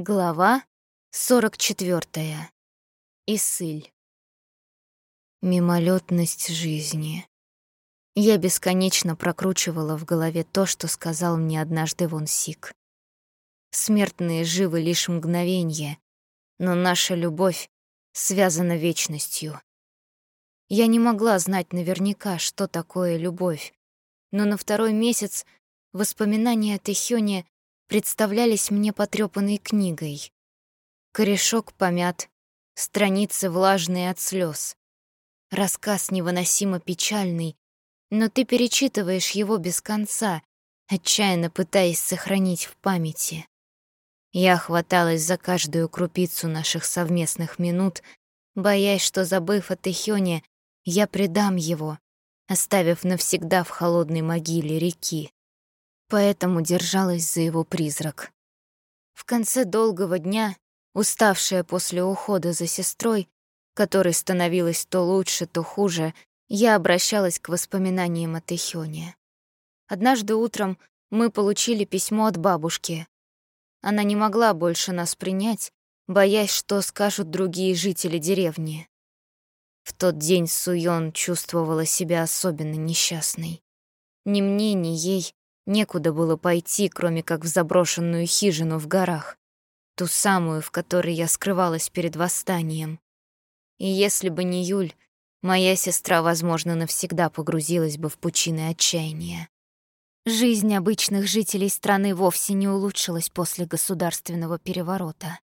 Глава 44. Исыль. Мимолетность жизни. Я бесконечно прокручивала в голове то, что сказал мне однажды Вон Сик. Смертные живы лишь мгновенье, но наша любовь связана вечностью. Я не могла знать наверняка, что такое любовь, но на второй месяц воспоминания о Тэхёне представлялись мне потрёпанной книгой. Корешок помят, страницы влажные от слёз. Рассказ невыносимо печальный, но ты перечитываешь его без конца, отчаянно пытаясь сохранить в памяти. Я хваталась за каждую крупицу наших совместных минут, боясь, что, забыв о Тэхёне, я предам его, оставив навсегда в холодной могиле реки поэтому держалась за его призрак. В конце долгого дня, уставшая после ухода за сестрой, которой становилось то лучше, то хуже, я обращалась к воспоминаниям о Тэхёне. Однажды утром мы получили письмо от бабушки. Она не могла больше нас принять, боясь, что скажут другие жители деревни. В тот день Суён чувствовала себя особенно несчастной. Ни мне, ни ей Некуда было пойти, кроме как в заброшенную хижину в горах, ту самую, в которой я скрывалась перед восстанием. И если бы не Юль, моя сестра, возможно, навсегда погрузилась бы в пучины отчаяния. Жизнь обычных жителей страны вовсе не улучшилась после государственного переворота.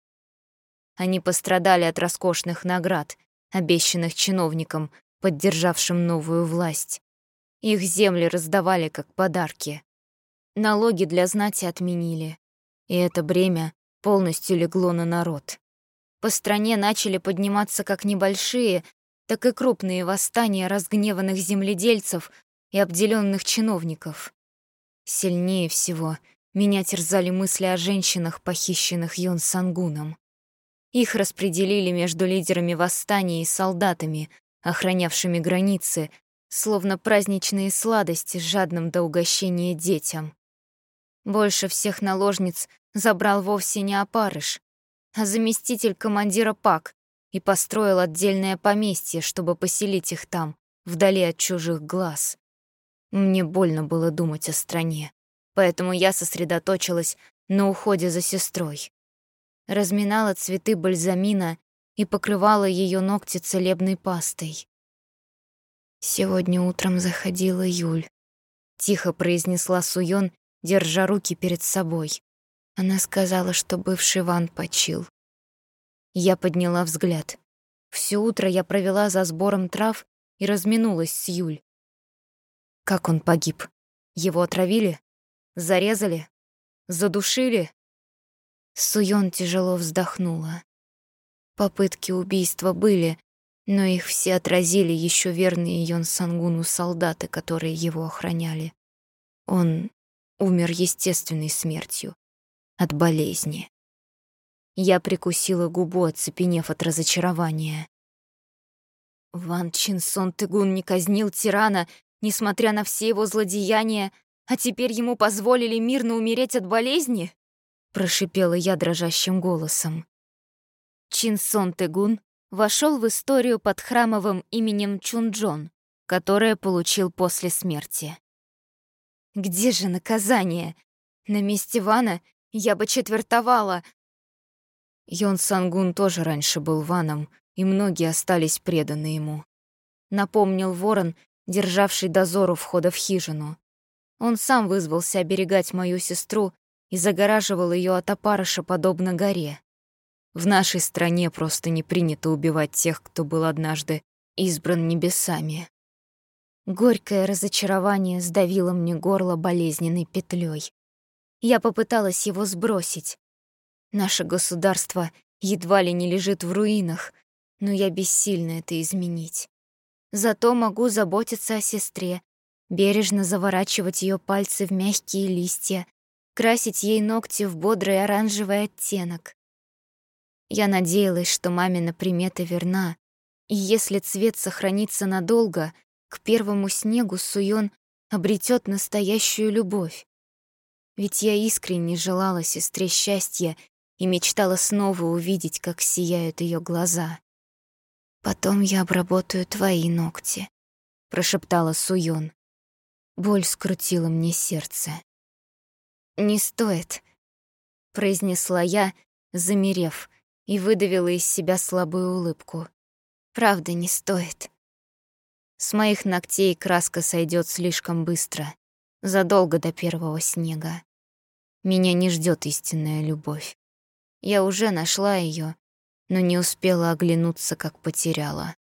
Они пострадали от роскошных наград, обещанных чиновникам, поддержавшим новую власть. Их земли раздавали как подарки. Налоги для знати отменили, и это бремя полностью легло на народ. По стране начали подниматься как небольшие, так и крупные восстания разгневанных земледельцев и обделенных чиновников. Сильнее всего меня терзали мысли о женщинах, похищенных Йон Сангуном. Их распределили между лидерами восстания и солдатами, охранявшими границы, словно праздничные сладости жадным до угощения детям. Больше всех наложниц забрал вовсе не опарыш, а заместитель командира ПАК и построил отдельное поместье, чтобы поселить их там, вдали от чужих глаз. Мне больно было думать о стране, поэтому я сосредоточилась на уходе за сестрой. Разминала цветы бальзамина и покрывала ее ногти целебной пастой. Сегодня утром заходила Юль. Тихо произнесла Суён держа руки перед собой. Она сказала, что бывший Ван почил. Я подняла взгляд. Всё утро я провела за сбором трав и разминулась с Юль. Как он погиб? Его отравили? Зарезали? Задушили? Суён тяжело вздохнула. Попытки убийства были, но их все отразили еще верные Йон Сангуну солдаты, которые его охраняли. Он умер естественной смертью от болезни. Я прикусила губу, оцепенев от разочарования. Ван Чин Сон Тыгун не казнил тирана, несмотря на все его злодеяния, а теперь ему позволили мирно умереть от болезни? Прошипела я дрожащим голосом. Чин Сон Тыгун вошел в историю под храмовым именем Чунджон, которое получил после смерти. Где же наказание? На месте Вана я бы четвертовала. Йон Сангун тоже раньше был Ваном, и многие остались преданы ему. Напомнил ворон, державший дозор у входа в хижину. Он сам вызвался оберегать мою сестру и загораживал ее от опарыша подобно горе. В нашей стране просто не принято убивать тех, кто был однажды избран небесами. Горькое разочарование сдавило мне горло болезненной петлей. Я попыталась его сбросить. Наше государство едва ли не лежит в руинах, но я бессильна это изменить. Зато могу заботиться о сестре, бережно заворачивать ее пальцы в мягкие листья, красить ей ногти в бодрый оранжевый оттенок. Я надеялась, что мамина примета верна, и если цвет сохранится надолго — к первому снегу Суён обретет настоящую любовь. Ведь я искренне желала сестре счастья и мечтала снова увидеть, как сияют ее глаза. «Потом я обработаю твои ногти», — прошептала Суён. Боль скрутила мне сердце. «Не стоит», — произнесла я, замерев, и выдавила из себя слабую улыбку. «Правда, не стоит». С моих ногтей краска сойдет слишком быстро, задолго до первого снега. Меня не ждет истинная любовь. Я уже нашла ее, но не успела оглянуться, как потеряла.